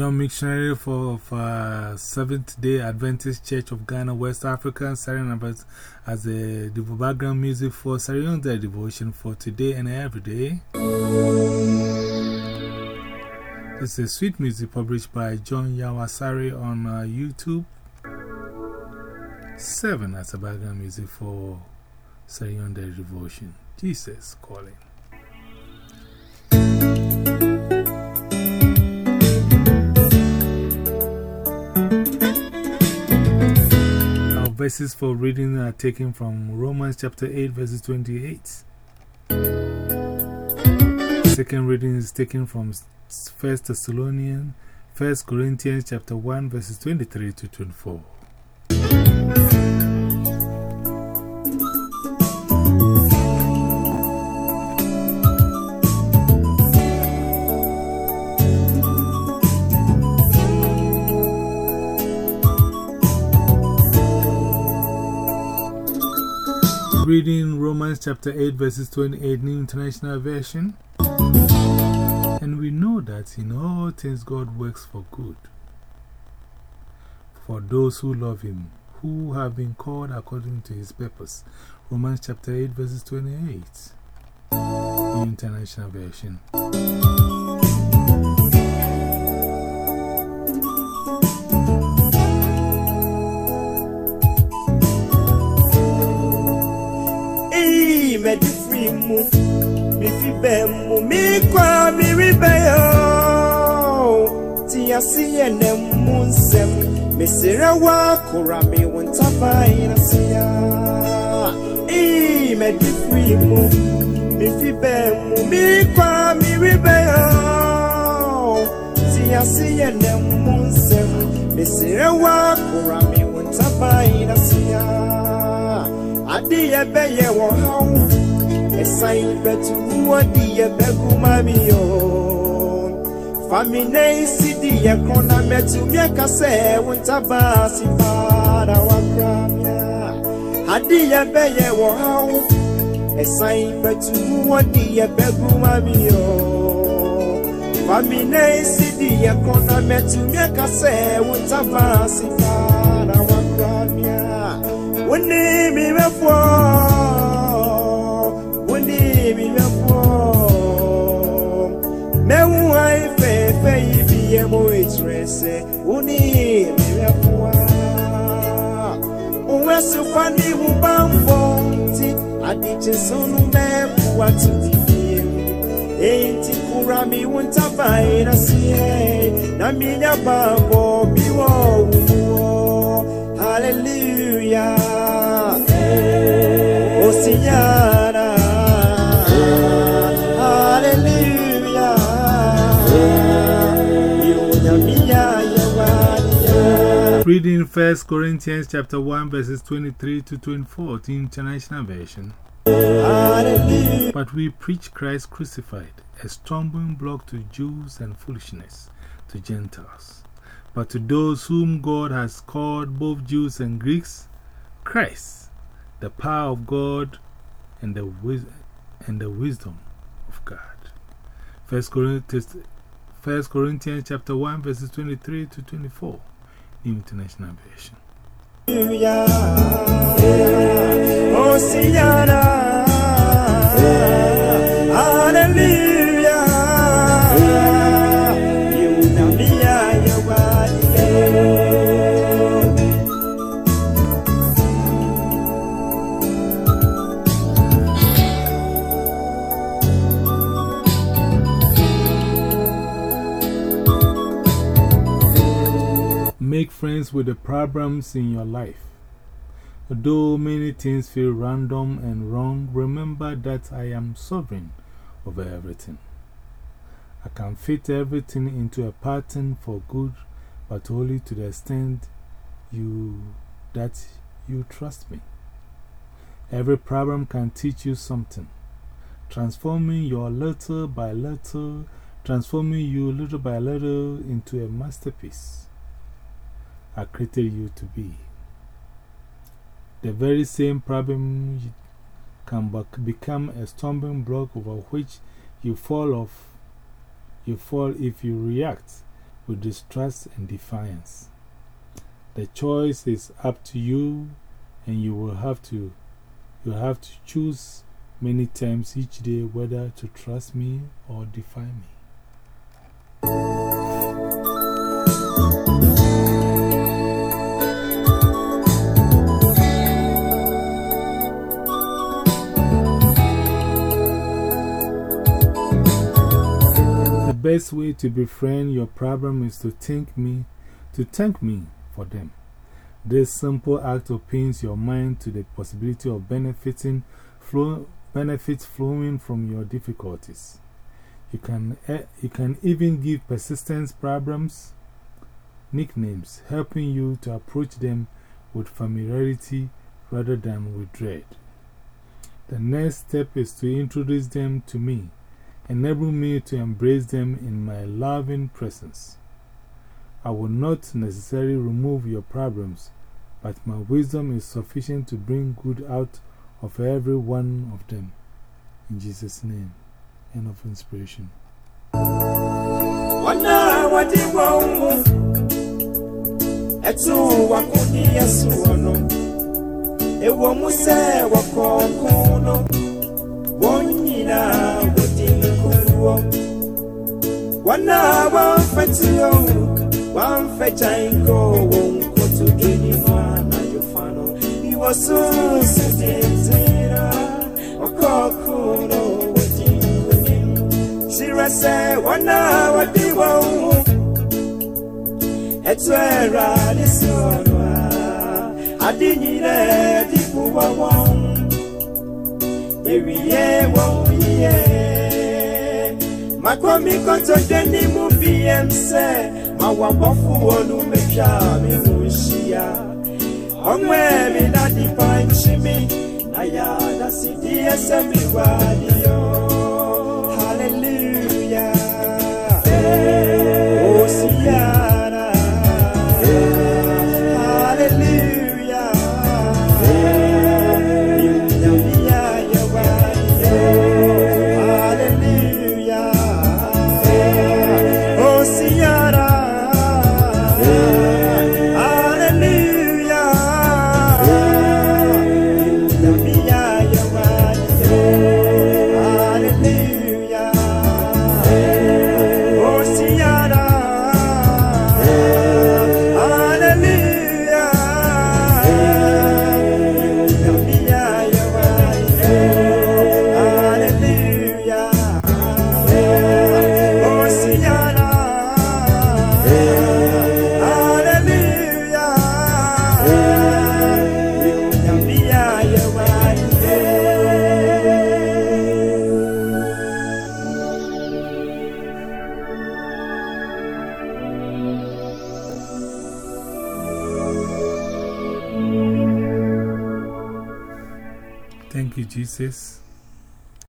young missionary for uh, Seventh day Adventist Church of Ghana, West Africa, numbers as a background music for Sarion Day devotion for today and every day. It's a sweet music published by John Yawasari on uh, YouTube. Seven as a background music for Sarion Day devotion. Jesus calling. Verses for reading are taken from Romans chapter 8, verses 28. Second reading is taken from 1 Thessalonians, 1 Corinthians chapter 1, verses 23 to 24. Romans chapter 8, verses 28, New International Version. And we know that in all things God works for good. For those who love Him, who have been called according to His purpose. Romans chapter 8, verses 28, New International Version. Mu mi fi bẹ mu mi kwa mi ri bẹ yo ti ase yẹ na mu nsẹm mesere wa kora mi wọn taba ina se ya. Ee medi free mu mi fi bẹ mu mi kwa mi ri bẹ yo ti ase yẹ na mu nsẹm mesere wa kora mi wọn taba ina se ya. Wọ ha Esan betu wadi ye beku mami yo Famine si di ye kona metu Mye kase wunta basi fara wakramya Adi ye beye wahawu Esan betu wadi ye beku mami yo Famine si di ye kona metu Mye kase wunta basi fara wakramya Wini mi mefwa ye mo etrese wone mi mefo Uwe sufani ubambo ti adiche sunu mefu watu bibie Enti kura mi siye na minya bambo biwo 1 Corinthians chapter 1 verses 23 to 24, the International Version. But we preach Christ crucified, a stumbling block to Jews and foolishness to Gentiles. But to those whom God has called, both Jews and Greeks, Christ, the power of God and the, and the wisdom of God. 1 Corinthians, 1 Corinthians chapter 1 verses 23 to 24, New International Version. Make friends with the problems in your life. Though many things feel random and wrong, remember that I am sovereign over everything. I can fit everything into a pattern for good, but only to the extent you, that you trust me. Every problem can teach you something, transforming your little by little, transforming you little by little into a masterpiece. I created you to be. The very same problem can become a stumbling block over which you fall off. You fall if you react with distrust and defiance. The choice is up to you, and you will have to, you have to choose many times each day whether to trust me or defy me. Best way to befriend your problem is to thank me, to thank me for them. This simple act opens your mind to the possibility of benefiting, flow, benefits flowing from your difficulties. You can, eh, you can even give persistence problems nicknames, helping you to approach them with familiarity rather than with dread. The next step is to introduce them to me, enable me to embrace them in my loving presence. I will not necessarily remove your problems, but my wisdom is sufficient to bring good out of every one of them. In Jesus' name, end of inspiration. Etu wakuni yesu ono Ewo muse wakokono Wonyina wodi nkuruo Wana wamfetio Wamfechainko Wonkotu dini mwana yofano Iwosu sitintira Wakokono wodi nkuruo Shirase wana wadi wawu Etu era nisonwa Adinyire dipu wawon Ewiye wawiye Makomi koto deni mu BMC Mawabofu wonu mepya mi mushia Onwe mi dadi panchi mi Na ya da sidi ese mi wadiyo Hallelujah semilla. Thank you, Jesus.